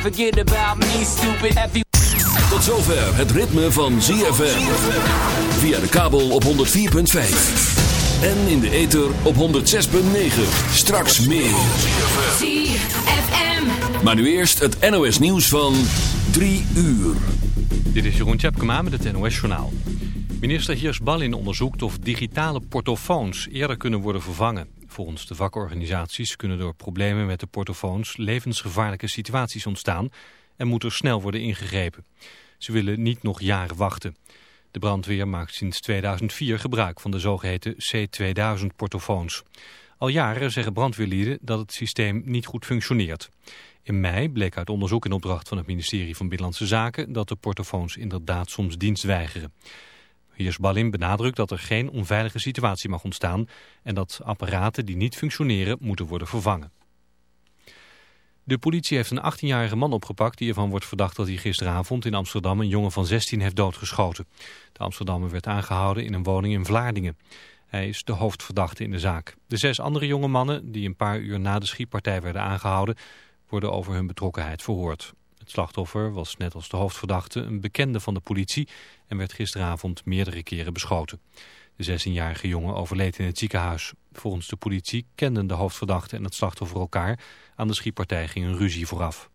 forget about me, stupid. Every Tot zover het ritme van ZFM. Via de kabel op 104.5. En in de ether op 106.9. Straks meer. ZFM. Maar nu eerst het NOS nieuws van 3 uur. Dit is Jeroen Tjepkema met het NOS Journaal. Minister Hiers Ballin onderzoekt of digitale portofoons eerder kunnen worden vervangen. Volgens de vakorganisaties kunnen door problemen met de portofoons levensgevaarlijke situaties ontstaan en moet er snel worden ingegrepen. Ze willen niet nog jaren wachten. De brandweer maakt sinds 2004 gebruik van de zogeheten C2000 portofoons. Al jaren zeggen brandweerlieden dat het systeem niet goed functioneert. In mei bleek uit onderzoek in opdracht van het ministerie van Binnenlandse Zaken dat de portofoons inderdaad soms dienst weigeren. Heers Ballin benadrukt dat er geen onveilige situatie mag ontstaan en dat apparaten die niet functioneren moeten worden vervangen. De politie heeft een 18-jarige man opgepakt die ervan wordt verdacht dat hij gisteravond in Amsterdam een jongen van 16 heeft doodgeschoten. De Amsterdammer werd aangehouden in een woning in Vlaardingen. Hij is de hoofdverdachte in de zaak. De zes andere jonge mannen die een paar uur na de schietpartij werden aangehouden worden over hun betrokkenheid verhoord. Het slachtoffer was net als de hoofdverdachte een bekende van de politie en werd gisteravond meerdere keren beschoten. De 16-jarige jongen overleed in het ziekenhuis. Volgens de politie kenden de hoofdverdachte en het slachtoffer elkaar. Aan de schietpartij ging een ruzie vooraf.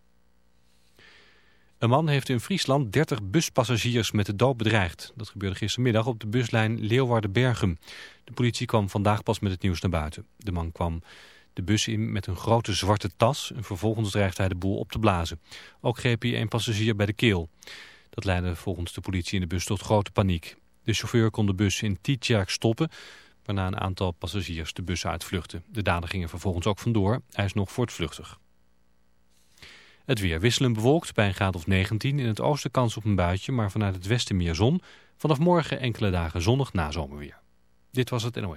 Een man heeft in Friesland 30 buspassagiers met de dood bedreigd. Dat gebeurde gistermiddag op de buslijn Leeuwarden-Bergen. De politie kwam vandaag pas met het nieuws naar buiten. De man kwam de bus in met een grote zwarte tas en vervolgens dreigde hij de boel op te blazen. Ook greep hij een passagier bij de keel. Dat leidde volgens de politie in de bus tot grote paniek. De chauffeur kon de bus in Tietjerk stoppen, waarna een aantal passagiers de bus uitvluchtten. De dader ging er vervolgens ook vandoor. Hij is nog voortvluchtig. Het weer wisselend bewolkt bij een graad of 19. In het oosten kans op een buitje, maar vanuit het westen meer zon. Vanaf morgen enkele dagen zonnig na zomerweer. Dit was het NOE.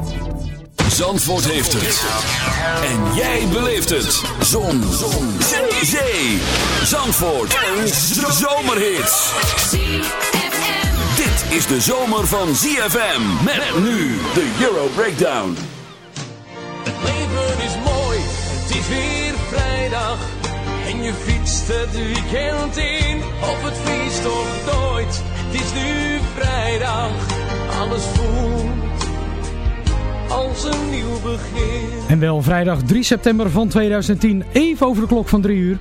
Zandvoort heeft het. En jij beleeft het. Zon. Zon. Zee. Zee. Zandvoort. Een zomerhit. Dit is de zomer van ZFM. Met nu de Euro Breakdown. Het leven is mooi, het is weer vrijdag. En je fietst het weekend in, op het feest of nooit. Het is nu vrijdag, alles voelt als een nieuw begin. En wel vrijdag 3 september van 2010, even over de klok van 3 uur.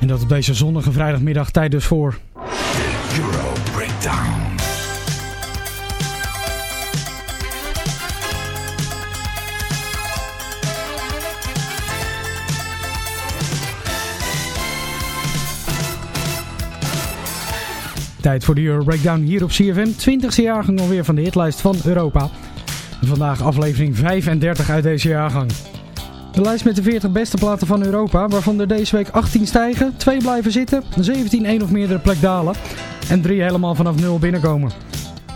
En dat op deze zonnige vrijdagmiddag tijd dus voor. Euro Breakdown. Tijd voor de Euro Breakdown hier op CFM. 20e jaargang alweer van de hitlijst van Europa. Vandaag aflevering 35 uit deze jaargang. De lijst met de 40 beste platen van Europa, waarvan er deze week 18 stijgen, 2 blijven zitten, 17 één of meerdere plek dalen en 3 helemaal vanaf 0 binnenkomen.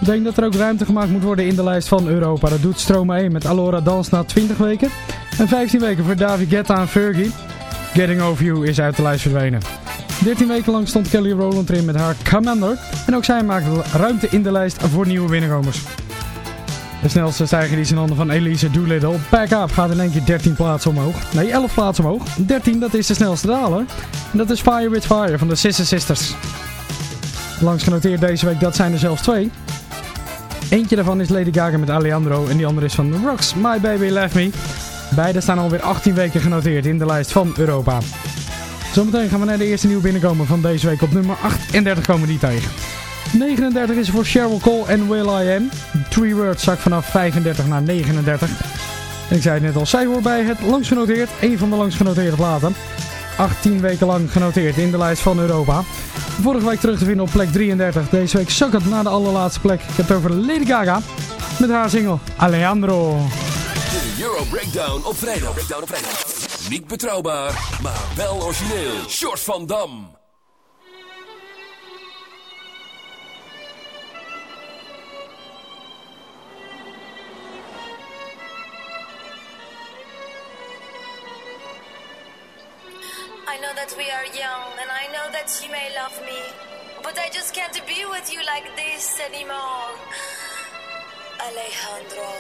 Ik denk dat er ook ruimte gemaakt moet worden in de lijst van Europa. Dat doet Stroma 1 met Alora Dans na 20 weken en 15 weken voor David Guetta en Fergie. Getting Over You is uit de lijst verdwenen. 13 weken lang stond Kelly Rowland erin met haar Commander. En ook zij maakte ruimte in de lijst voor nieuwe binnenkomers. De snelste stijger is in handen van Elise Doolittle. Pack Up gaat in één keer 13 plaatsen omhoog. Nee, 11 plaatsen omhoog. 13, dat is de snelste daler. En dat is Fire With Fire van de Sister Sisters. Langs genoteerd deze week, dat zijn er zelfs twee. Eentje daarvan is Lady Gaga met Alejandro en die andere is van The Rocks, My Baby Left Me. Beide staan alweer 18 weken genoteerd in de lijst van Europa. Zometeen gaan we naar de eerste nieuwe binnenkomen van deze week. Op nummer 38 komen die tegen. 39 is voor Cheryl Cole en Will I Am. Three Words zak vanaf 35 naar 39. En ik zei het net al, zij hoort bij het langs genoteerd. Een van de langs genoteerde platen. 18 weken lang genoteerd in de lijst van Europa. Vorige week terug te vinden op plek 33. Deze week zak het naar de allerlaatste plek. Ik heb het over Lady Gaga. Met haar single Alejandro. De Euro Breakdown op vrijdag. Breakdown op. Niet betrouwbaar, maar wel origineel. Short van Dam. With you like this anymore. Alejandro.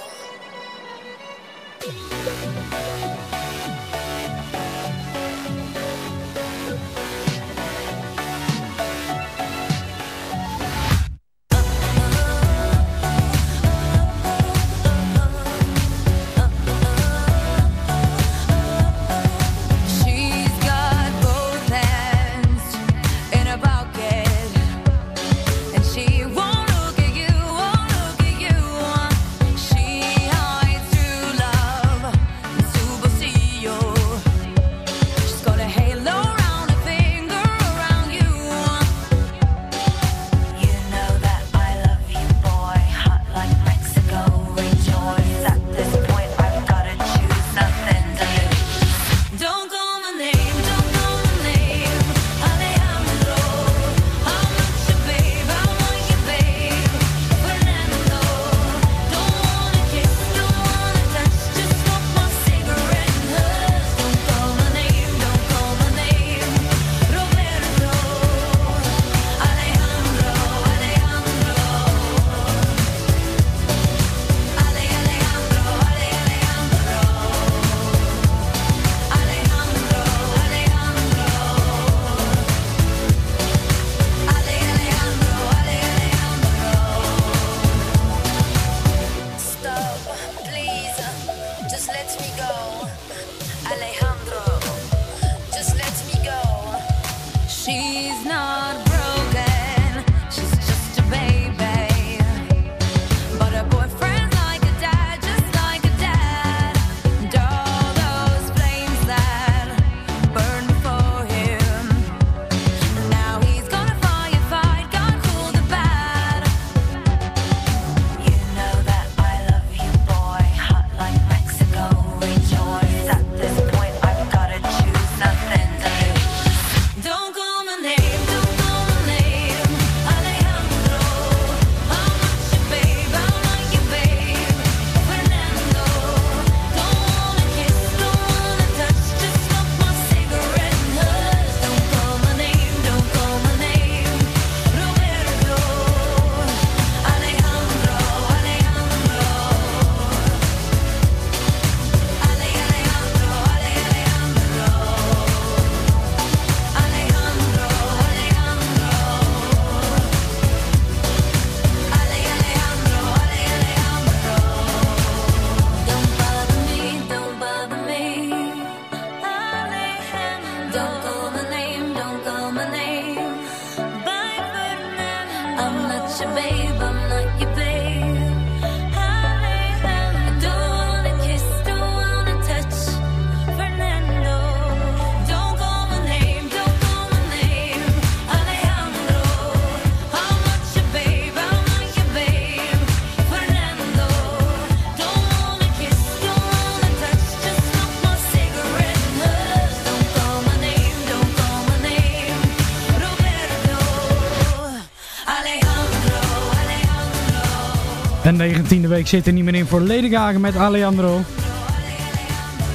Negentiende week zit er niet meer in voor Lady met Alejandro.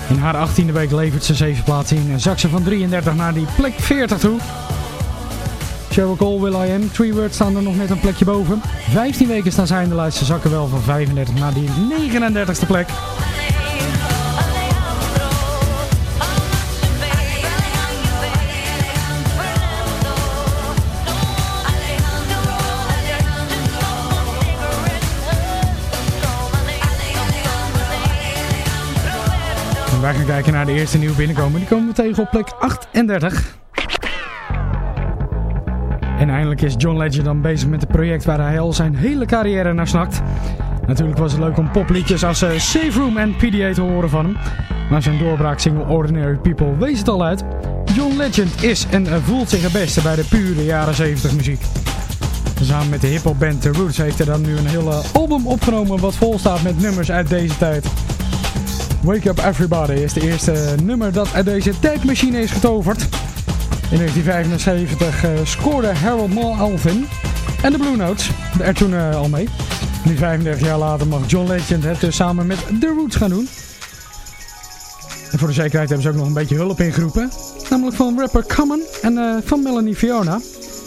In haar achttiende week levert ze 7 plaatsen in en zakt ze van 33 naar die plek 40 toe. Cheryl Cole, Will I Am, Three Words staan er nog net een plekje boven. 15 weken staan zij in de lijst, ze zakken wel van 35 naar die 39ste plek. Gaan kijken naar de eerste nieuwe binnenkomen. Die komen we tegen op plek 38. En eindelijk is John Legend dan bezig met het project waar hij al zijn hele carrière naar snakt. Natuurlijk was het leuk om popliedjes als eh, Safe Room en PDA te horen van hem. Maar zijn doorbraaksingle Ordinary People wees het al uit. John Legend is en eh, voelt zich het beste bij de pure jaren 70 muziek. Samen met de hiphopband The Roots heeft hij dan nu een hele album opgenomen wat vol staat met nummers uit deze tijd. Wake Up Everybody is de eerste nummer dat uit deze tijdmachine is getoverd. In 1975 eh, scoorde Harold Alvin en de Blue Notes er toen eh, al mee. Nu 35 jaar later mag John Legend het dus samen met The Roots gaan doen. En voor de zekerheid hebben ze ook nog een beetje hulp ingeroepen. Namelijk van rapper Common en eh, van Melanie Fiona.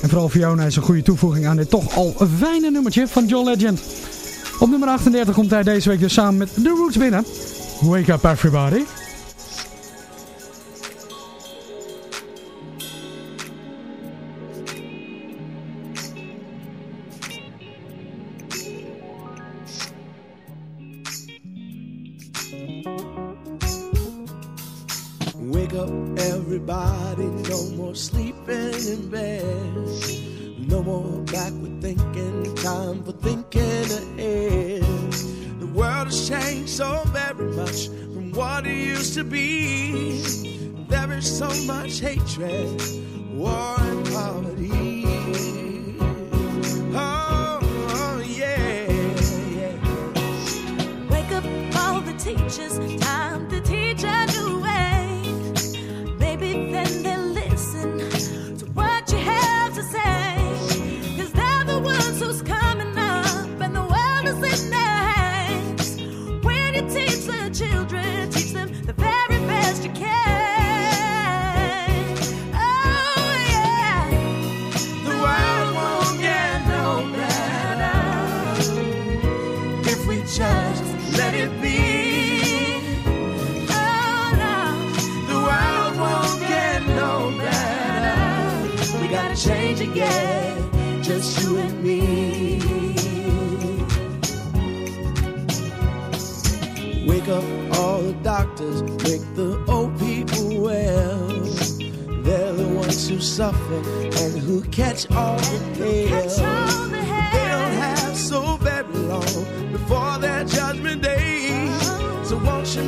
En vooral Fiona is een goede toevoeging aan dit toch al fijne nummertje van John Legend. Op nummer 38 komt hij deze week dus samen met The Roots binnen. Wake up everybody.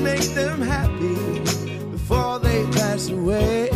Make them happy before they pass away?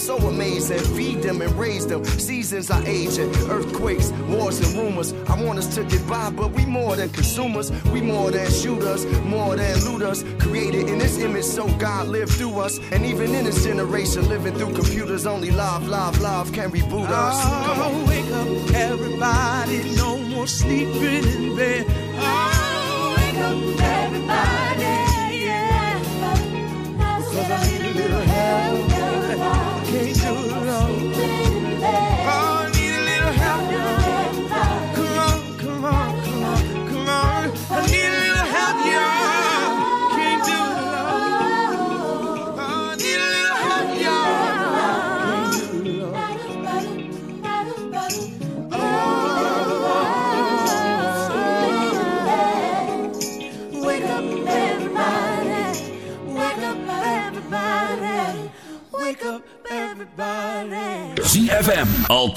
so amazing. Feed them and raise them. Seasons are aging, earthquakes, wars, and rumors. I want us to get by, but we more than consumers. We more than shooters, more than looters. Created in His image, so God lived through us. And even in this generation, living through computers, only love, love, love can reboot us. Oh, Come on, wake up, everybody. No more sleeping in bed. Oh, wake up, everybody.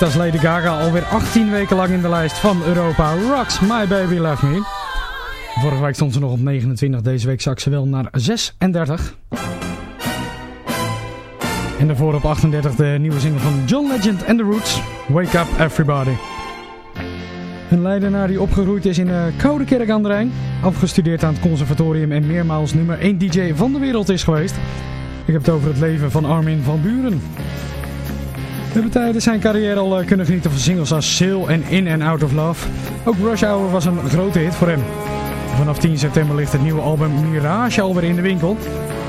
net als Lady Gaga, alweer 18 weken lang in de lijst van Europa. Rocks My Baby Love Me. Vorige week stond ze nog op 29, deze week zak ze wel naar 36. En daarvoor op 38 de nieuwe single van John Legend and the Roots, Wake Up Everybody. Een leidenaar die opgegroeid is in de Koude Kerk aan de Rijn, afgestudeerd aan het conservatorium en meermaals nummer 1 DJ van de wereld is geweest. Ik heb het over het leven van Armin van Buren. We hebben tijdens zijn carrière al eh, kunnen genieten van singles als Sail en In and Out of Love. Ook Rush Hour was een grote hit voor hem. Vanaf 10 september ligt het nieuwe album Mirage alweer in de winkel.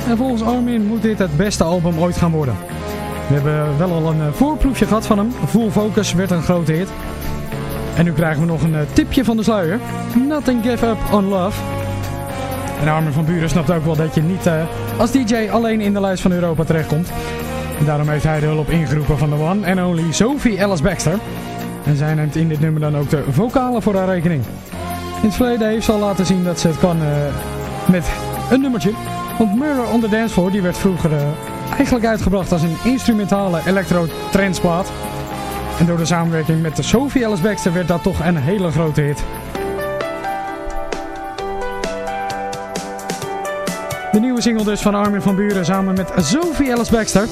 En volgens Armin moet dit het beste album ooit gaan worden. We hebben wel al een eh, voorproefje gehad van hem. Full Focus werd een grote hit. En nu krijgen we nog een eh, tipje van de sluier. Nothing Give Up On Love. En Armin van Buren snapt ook wel dat je niet als DJ alleen in de lijst van Europa terechtkomt. Daarom heeft hij de hulp ingeroepen van de one and only Sophie Ellis Baxter. En zij neemt in dit nummer dan ook de vocalen voor haar rekening. In het verleden heeft ze al laten zien dat ze het kan eh, met een nummertje. Want Murder on the Dance die werd vroeger eh, eigenlijk uitgebracht als een instrumentale electro-transplaat. En door de samenwerking met de Sophie Ellis Baxter werd dat toch een hele grote hit. De nieuwe single dus van Armin van Buren samen met Sophie Ellis Baxter. I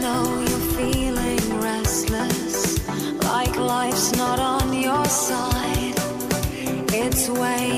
know you're feeling restless, like life's not on your side. It's weighing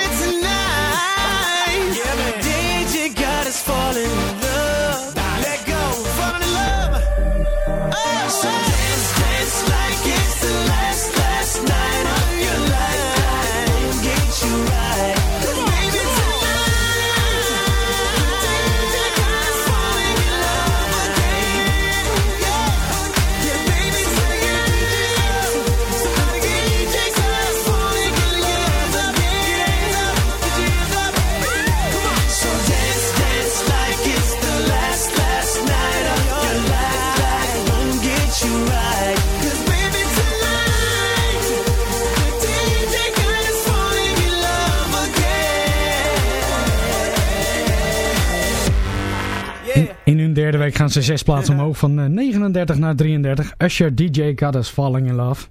zes plaatsen omhoog van eh, 39 naar 33. Usher DJ Got Us Falling in Love.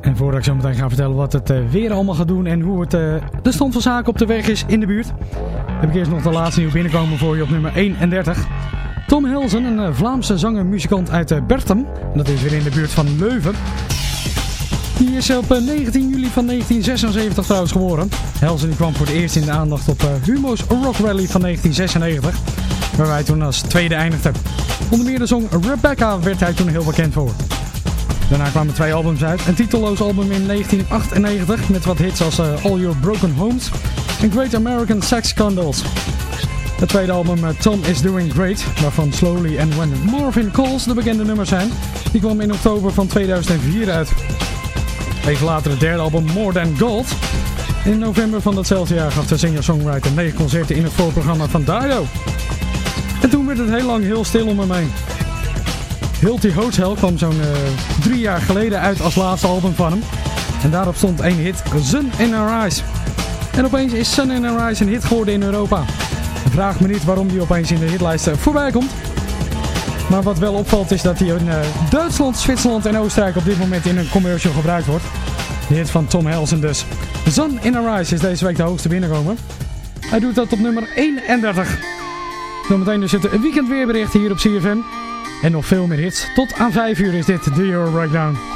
En voordat ik zo meteen ga vertellen wat het eh, weer allemaal gaat doen en hoe het, eh, de stand van zaken op de weg is in de buurt, heb ik eerst nog de laatste nieuw binnenkomen voor je op nummer 31. Tom Helsen, een eh, Vlaamse zanger muzikant uit eh, Bertem. En dat is weer in de buurt van Leuven. Die is op eh, 19 juli van 1976 trouwens geboren. Helsen kwam voor het eerst in de aandacht op eh, Humo's Rock Rally van 1996. Waar wij toen als tweede eindigden. Onder meer de song Rebecca werd hij toen heel bekend voor. Daarna kwamen twee albums uit. Een titelloos album in 1998 met wat hits als eh, All Your Broken Homes en Great American Sex Scandals. Het tweede album eh, Tom Is Doing Great, waarvan Slowly and When Marvin Calls de bekende nummers zijn, die kwam in oktober van 2004 uit. Even later het derde album More Than Gold. In november van datzelfde jaar gaf de singer-songwriter negen concerten in het voorprogramma van Dido. En toen werd het heel lang heel stil om hem heen. Hilti Hotel kwam zo'n eh, drie jaar geleden uit als laatste album van hem. En daarop stond één hit, Sun in Our Eyes. En opeens is Sun in Our Eyes een hit geworden in Europa. Vraag me niet waarom die opeens in de hitlijsten voorbij komt. Maar wat wel opvalt is dat hij in eh, Duitsland, Zwitserland en Oostenrijk op dit moment in een commercial gebruikt wordt. De hit van Tom Helsen dus. Sun in Our Eyes is deze week de hoogste binnenkomen. Hij doet dat op nummer 31. Zometeen dus het weekendweerbericht hier op CFM. En nog veel meer hits. Tot aan 5 uur is dit de Euro Breakdown.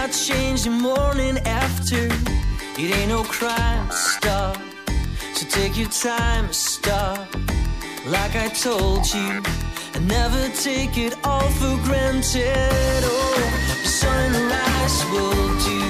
not change the morning after. It ain't no crime, stop. So take your time, stop. Like I told you, I never take it all for granted. Oh, the sunrise will do.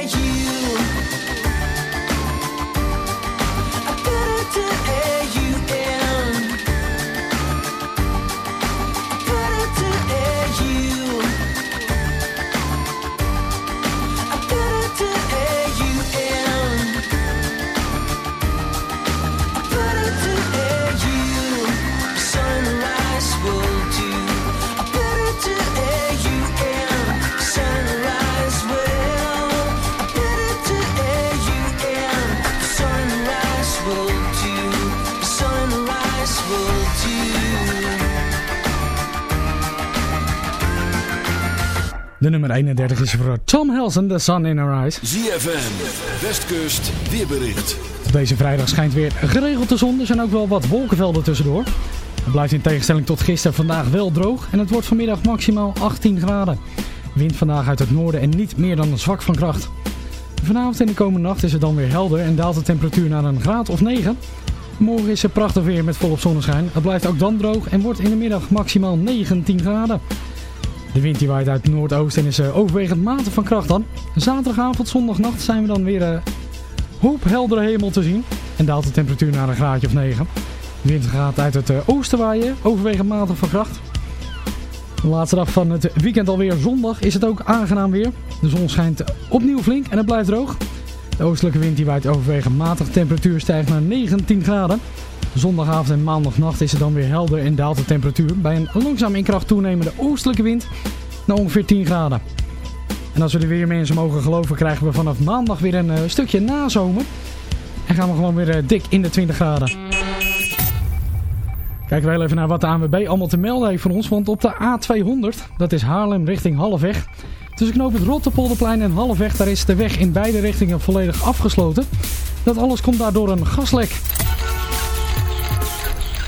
you. Nummer 31 is voor Tom Helsen, The Sun in Her Eyes. ZFM, Westkust, weerbericht. Op deze vrijdag schijnt weer geregeld de zon. Er zijn ook wel wat wolkenvelden tussendoor. Het blijft in tegenstelling tot gisteren vandaag wel droog. En het wordt vanmiddag maximaal 18 graden. Wind vandaag uit het noorden en niet meer dan zwak van kracht. Vanavond en de komende nacht is het dan weer helder en daalt de temperatuur naar een graad of 9. Morgen is het prachtig weer met volop zonneschijn. Het blijft ook dan droog en wordt in de middag maximaal 19 graden. De wind die waait uit het noordoosten en is eh, overwegend matig van kracht dan. Zaterdagavond, zondagnacht zijn we dan weer eh, hoop heldere hemel te zien. En daalt de temperatuur naar een graadje of 9. De wind gaat uit het eh, oosten waaien, overwegend matig van kracht. De laatste dag van het weekend alweer zondag is het ook aangenaam weer. De zon schijnt opnieuw flink en het blijft droog. De oostelijke wind die waait overwegend matig. De temperatuur stijgt naar 19 graden. Zondagavond en maandagnacht is het dan weer helder en daalt de temperatuur bij een langzaam in kracht toenemende oostelijke wind naar ongeveer 10 graden. En als we de weermensen mogen geloven krijgen we vanaf maandag weer een eh, stukje nazomer. En gaan we gewoon weer eh, dik in de 20 graden. Kijken we even naar wat de ANWB allemaal te melden heeft voor ons. Want op de A200, dat is Haarlem richting Halfweg. Tussen knoop het Rotterpolderplein en Halfweg, daar is de weg in beide richtingen volledig afgesloten. Dat alles komt daardoor een gaslek.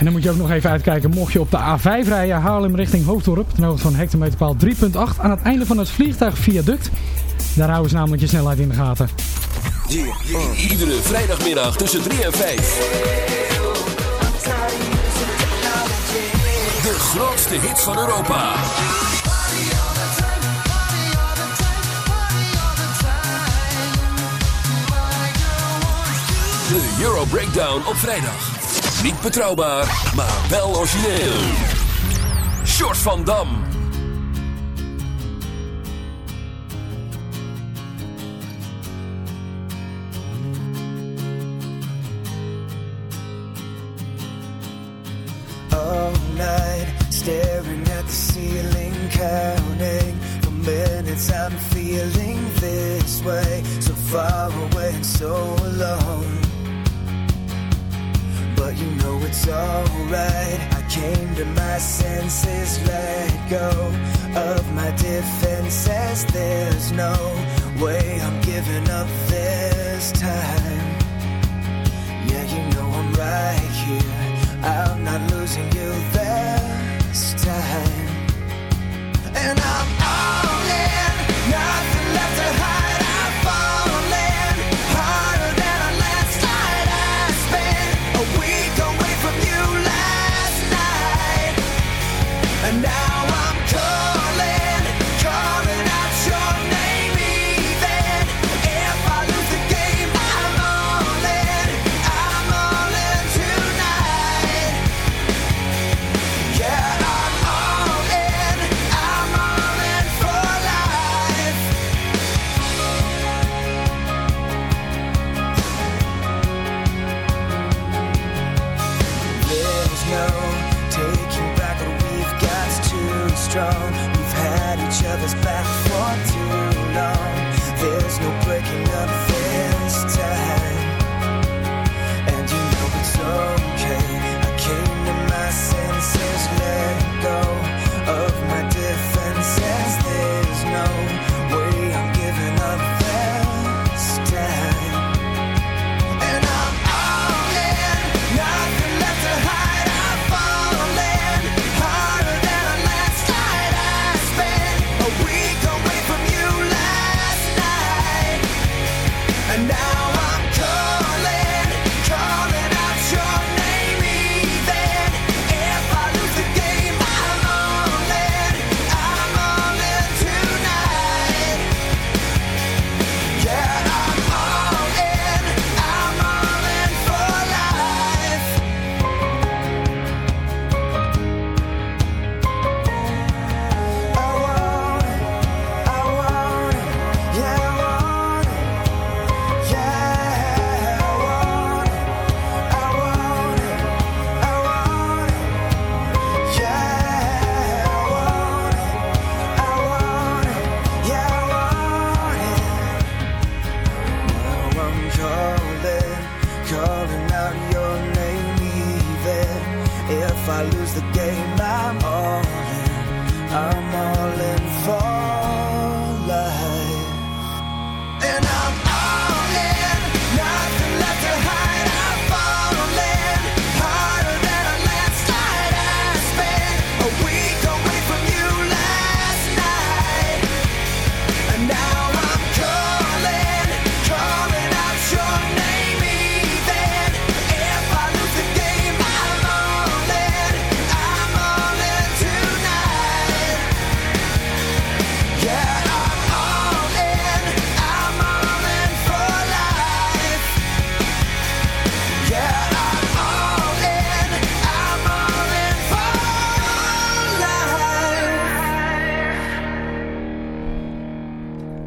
En dan moet je ook nog even uitkijken, mocht je op de A5 rijden, Haarlem richting Hoofddorp, ten hoogte van hectometerpaal 3.8, aan het einde van het vliegtuigviaduct. Daar houden ze namelijk je snelheid in de gaten. Iedere vrijdagmiddag tussen 3 en 5. De grootste hits van Europa. De Euro Breakdown op vrijdag. Niet betrouwbaar, maar wel origineel. Short van Dam. all night, staring at the ceiling, counting the minutes I'm feeling this way, so far away and so alone. But you know it's alright. I came to my senses, let go of my defenses. There's no way I'm giving up this time.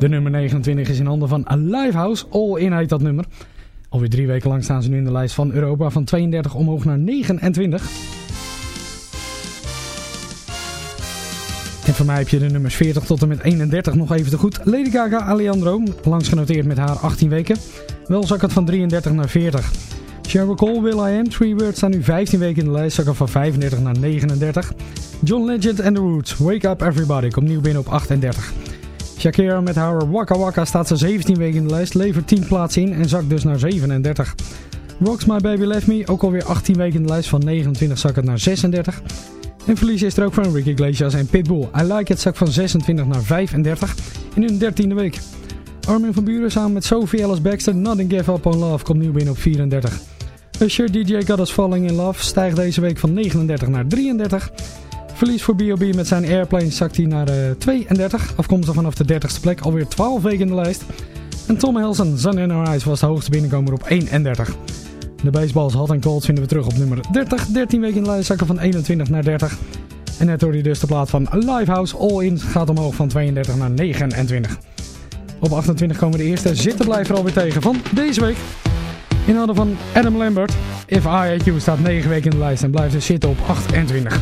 De nummer 29 is in handen van Livehouse. All In heet dat nummer. Alweer drie weken lang staan ze nu in de lijst van Europa van 32 omhoog naar 29. En voor mij heb je de nummers 40 tot en met 31 nog even te goed. Lady Gaga Alejandro, langs genoteerd met haar 18 weken. Wel zak het van 33 naar 40. Sheryl Cole, Will I Am, Three Words staan nu 15 weken in de lijst. Zakken van 35 naar 39. John Legend and The Roots, Wake Up Everybody, komt nieuw binnen op 38. Shakira met haar Waka Waka staat ze 17 weken in de lijst, levert 10 plaatsen in en zakt dus naar 37. Rocks My Baby Left Me, ook alweer 18 weken in de lijst, van 29 zak het naar 36. En verlies is er ook van Ricky Iglesias en Pitbull. I Like It zak van 26 naar 35 in hun 13e week. Armin van Buren samen met Sophie Ellis Baxter, Nothing Give Up On Love, komt nieuw binnen op 34. Usher DJ Got Us Falling In Love stijgt deze week van 39 naar 33. Verlies voor B.O.B. met zijn Airplane zakt hij naar uh, 32. Afkomstig vanaf de 30ste plek, alweer 12 weken in de lijst. En Tom Helsen, Sun in Our Eyes, was de hoogste binnenkomer op 31. De baseballs Hot and Cold vinden we terug op nummer 30. 13 weken in de lijst, zakken van 21 naar 30. En net hoorde je dus de plaat van Livehouse All In gaat omhoog van 32 naar 29. Op 28 komen de eerste zittenblijver alweer tegen van deze week. In handen van Adam Lambert. If I Hate You staat 9 weken in de lijst en blijft dus zitten op 28.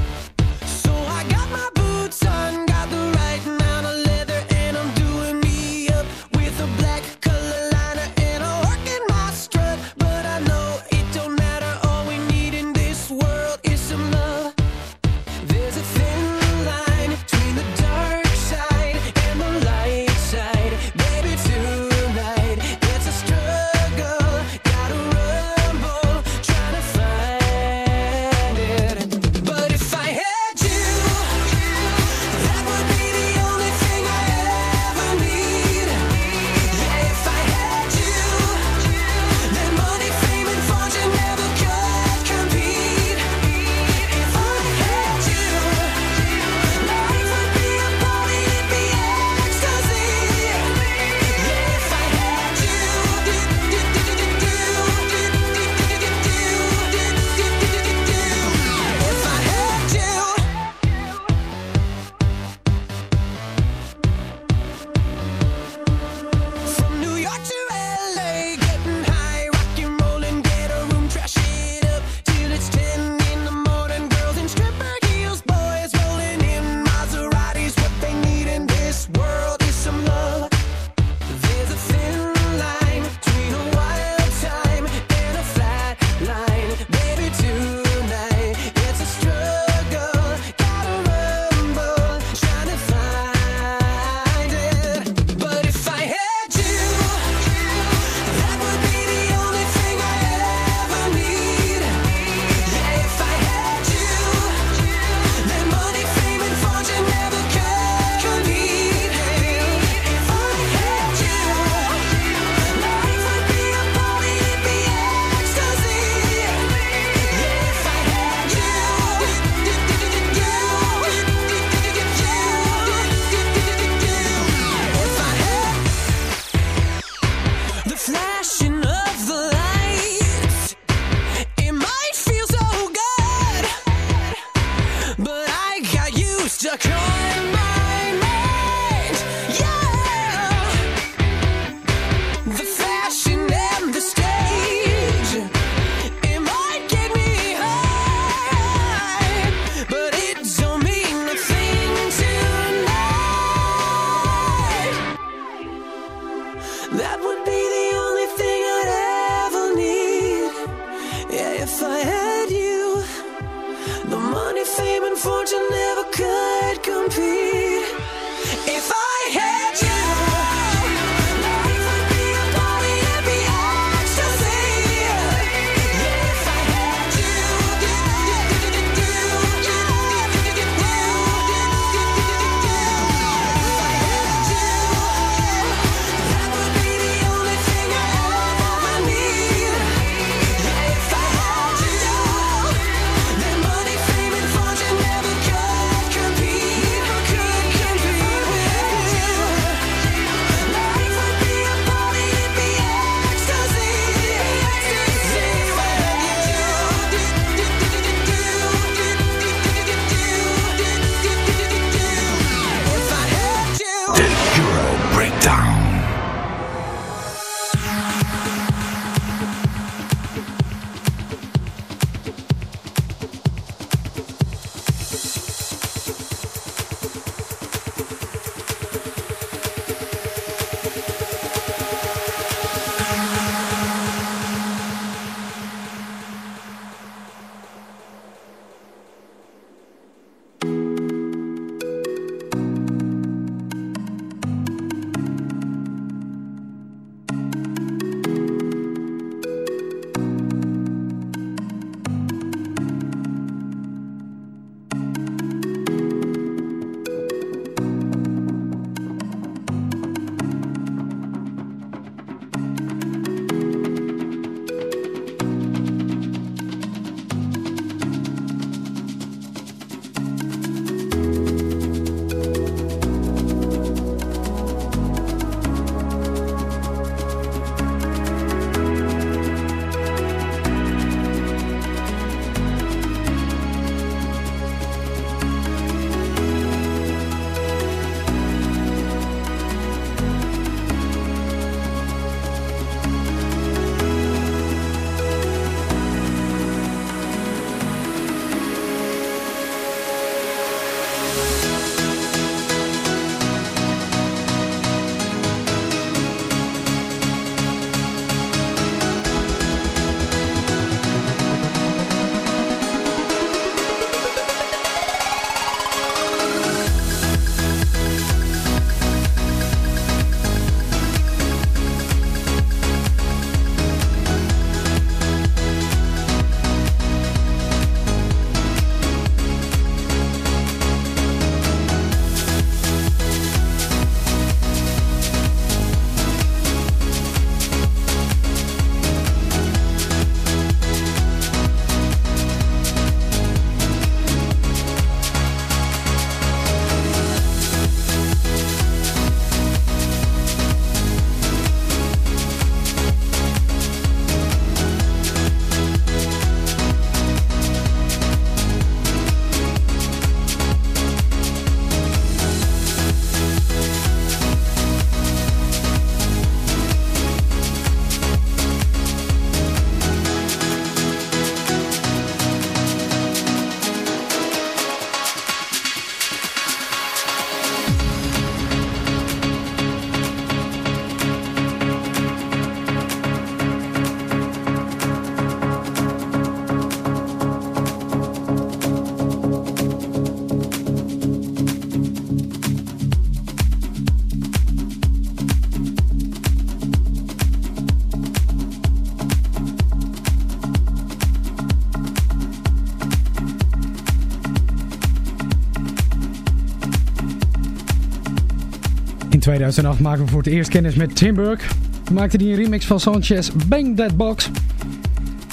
2008 maken we voor het eerst kennis met Tim Burke. Maakte die een remix van Sanchez Bang That Box.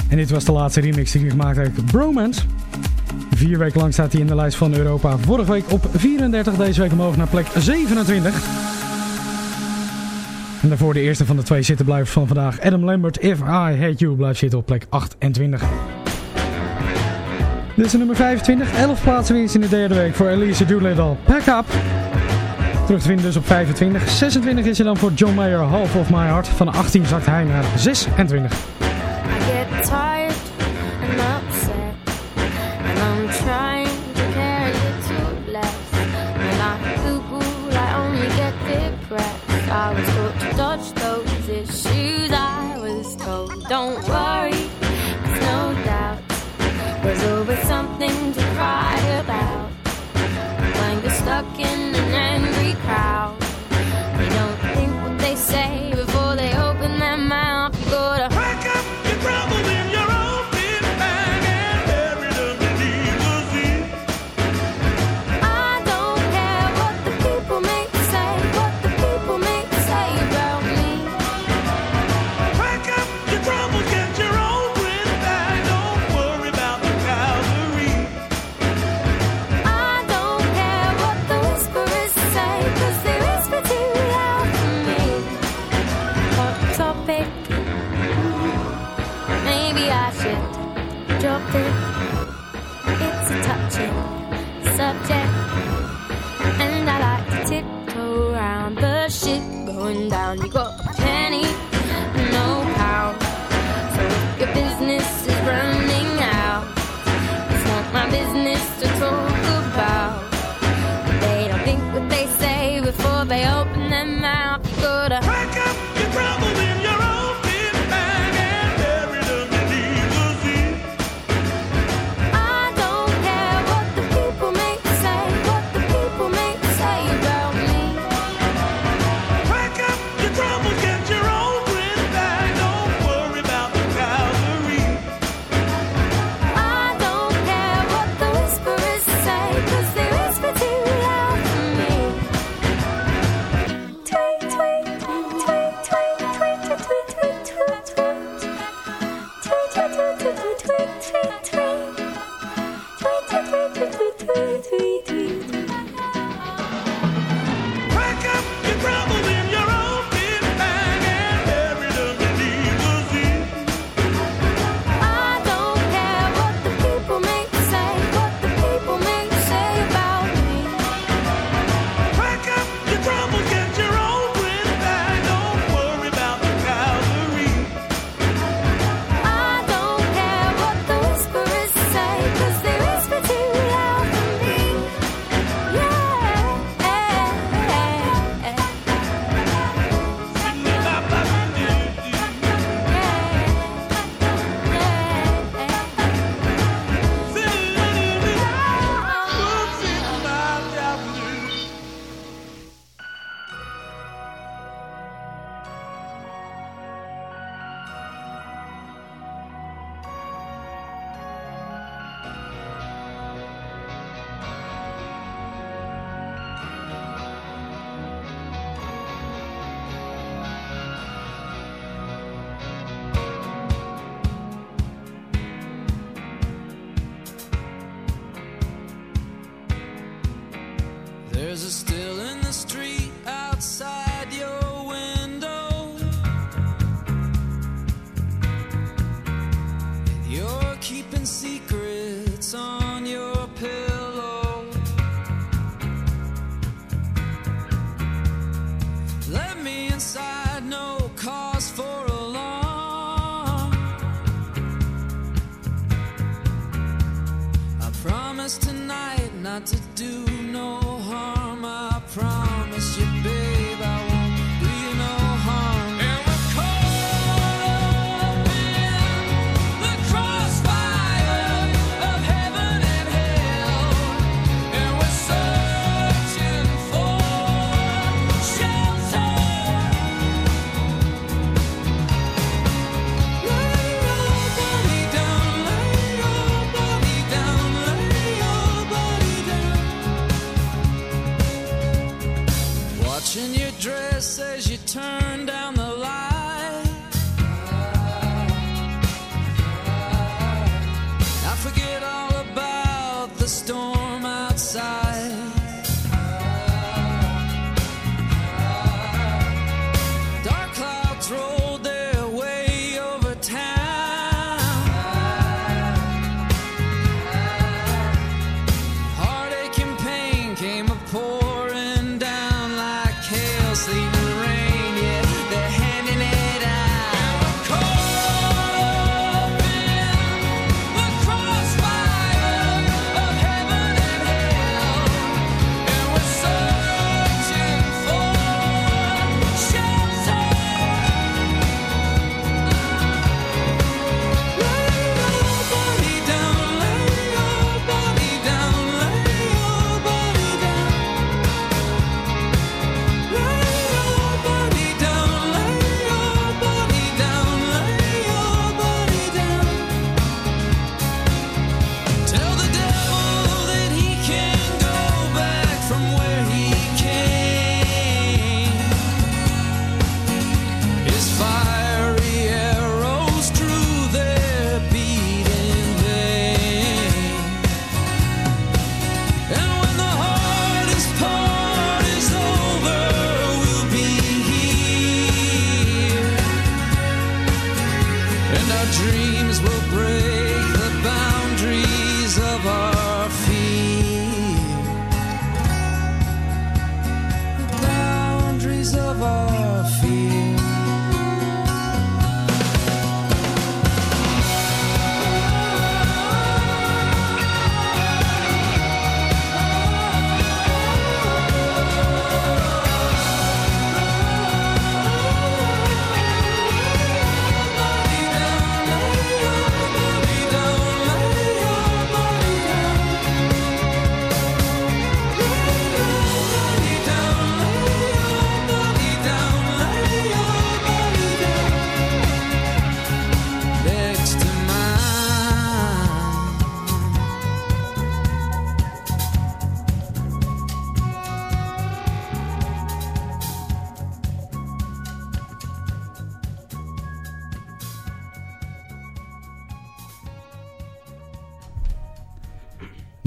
En dit was de laatste remix die hij gemaakt heb, Bromance. Vier weken lang staat hij in de lijst van Europa. Vorige week op 34, deze week omhoog naar plek 27. En daarvoor de eerste van de twee zittenblijvers van vandaag. Adam Lambert, If I Hate You, blijft zitten op plek 28. Dit is nummer 25, 11 plaatsen winst in de derde week voor Elise Doolittle. Pack up! Terug te vinden dus op 25. 26 is hij dan voor John Mayer, Half of My Heart. Van 18 zakt hij naar 26. 一个 sleep.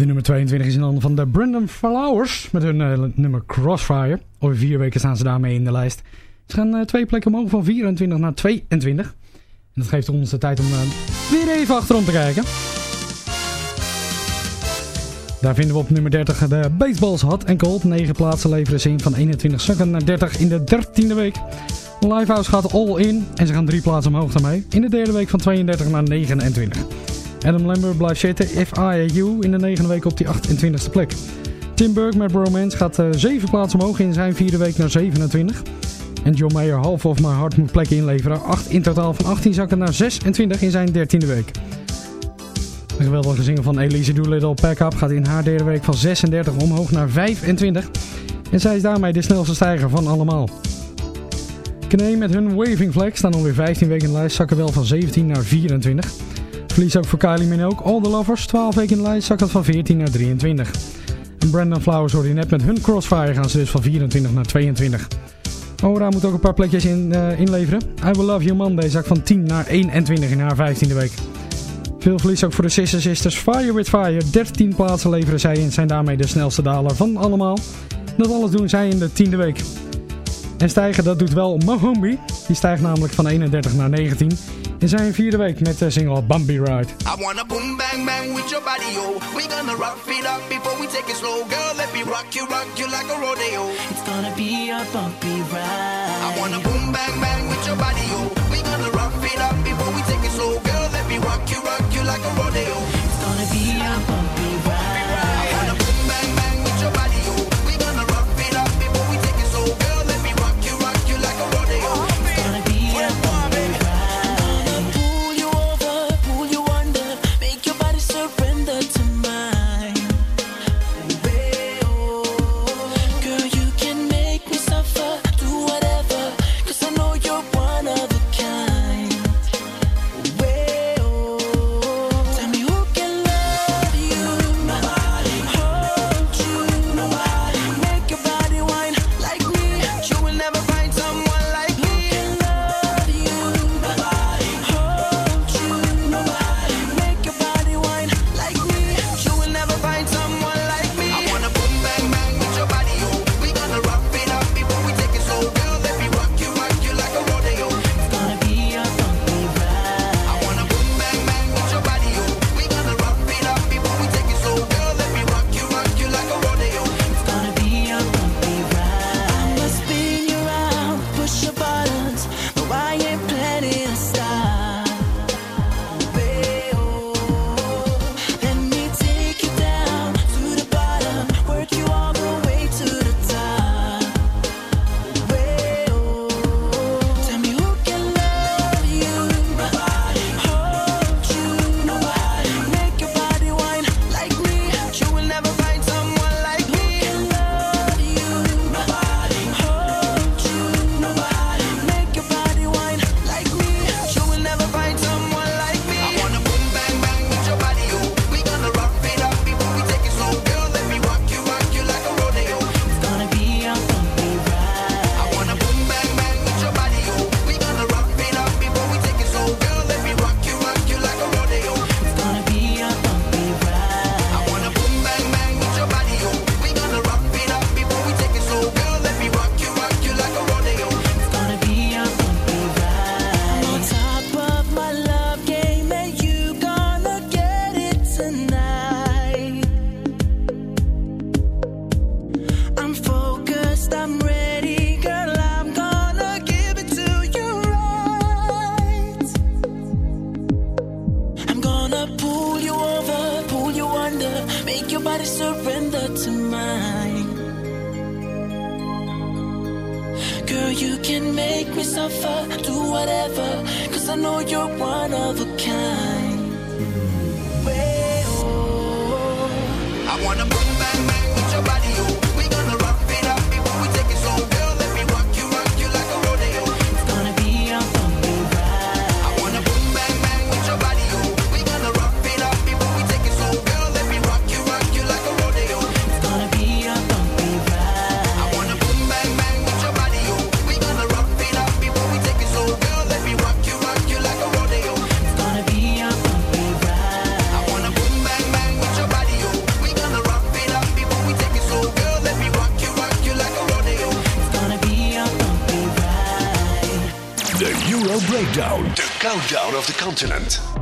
Nummer 22 is in handen van de Brandon Flowers met hun eh, nummer Crossfire. Over vier weken staan ze daarmee in de lijst. Ze gaan eh, twee plekken omhoog van 24 naar 22. En dat geeft ons de tijd om eh, weer even achterom te kijken. Daar vinden we op nummer 30 de Baseballs Hot and Cold. 9 plaatsen leveren ze in van 21 zakken naar 30 in de 13e week. Lifehouse gaat all in en ze gaan drie plaatsen omhoog daarmee. In de derde week van 32 naar 29. Adam Lambert blijft zitten, If I You, in de negende week op die 28e plek. Tim Burke met Romance gaat eh, zeven plaatsen omhoog in zijn vierde week naar 27. En John Mayer, Half of My Heart, moet plekken inleveren. 8 in totaal van 18 zakken naar 26 in zijn 13e week. Een geweldige zinger van Elise Doolittle, Pack Up, gaat in haar derde week van 36 omhoog naar 25. En zij is daarmee de snelste stijger van allemaal. Knee met hun Waving Flag staan alweer 15 weken in de lijst, zakken wel van 17 naar 24. Verlies ook voor Kylie Minogue, All The Lovers, 12 weken in de lijst, zakken van 14 naar 23. En Brandon Flowers hoorde je net met hun Crossfire gaan ze dus van 24 naar 22. Ora moet ook een paar plekjes in, eh, inleveren. I Will Love You Monday zak van 10 naar 21 in haar 15e week. Veel verlies ook voor de Sister Sisters. Fire with Fire. 13 plaatsen leveren zij en zijn daarmee de snelste daler van allemaal. Dat alles doen zij in de 10e week. En stijgen dat doet wel Mohombi. Die stijgt namelijk van 31 naar 19. In zijn vierde week met de single Bumpy Ride. I wanna boom bang bang with your body, yo. We gonna rock it up before we take it slow, girl. Let me rock you, rock you like a rodeo. It's gonna be a bumpy ride. I wanna boom bang bang with your body, yo. We gonna rock it up before we take it slow, girl. Let me rock you, rock you like a rodeo. It's gonna be a countdown of the continent.